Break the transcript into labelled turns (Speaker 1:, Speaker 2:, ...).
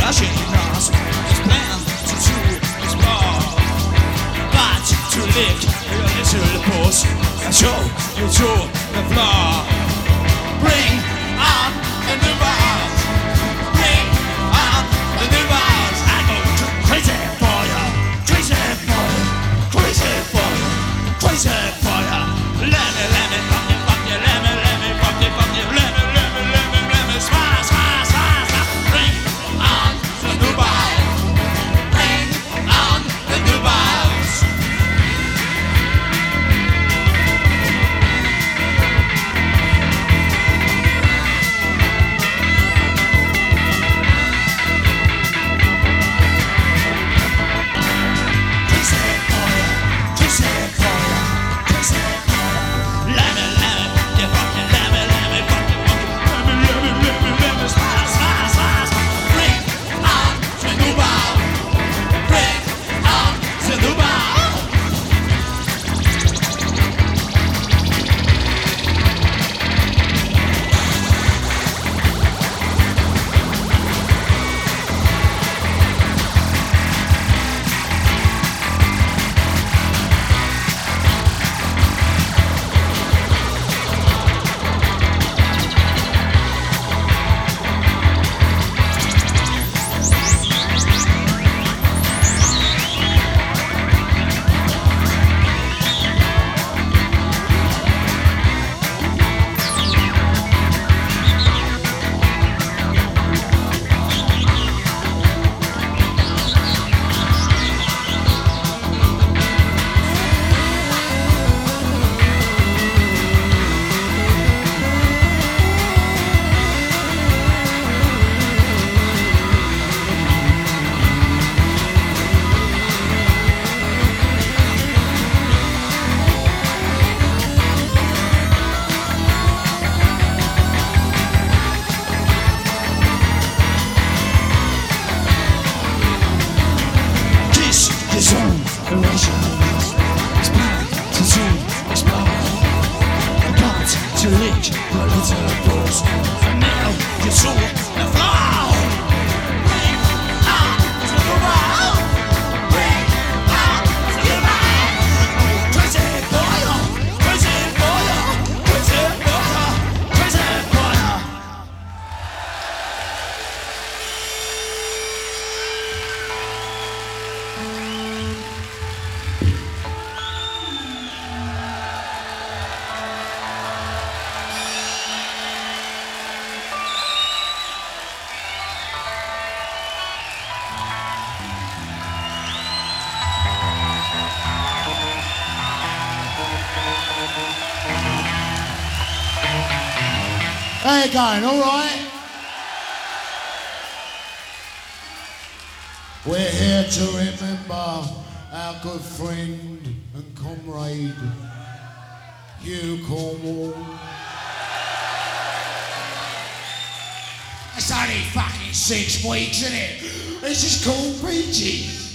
Speaker 1: rushing across his plans to do his ball. But to lift your little show you to the floor. Bring on now you saw
Speaker 2: How you going? All right? We're here to remember our good friend and comrade, Hugh Cornwell. It's only fucking six weeks, isn't it? It's just called Peaches.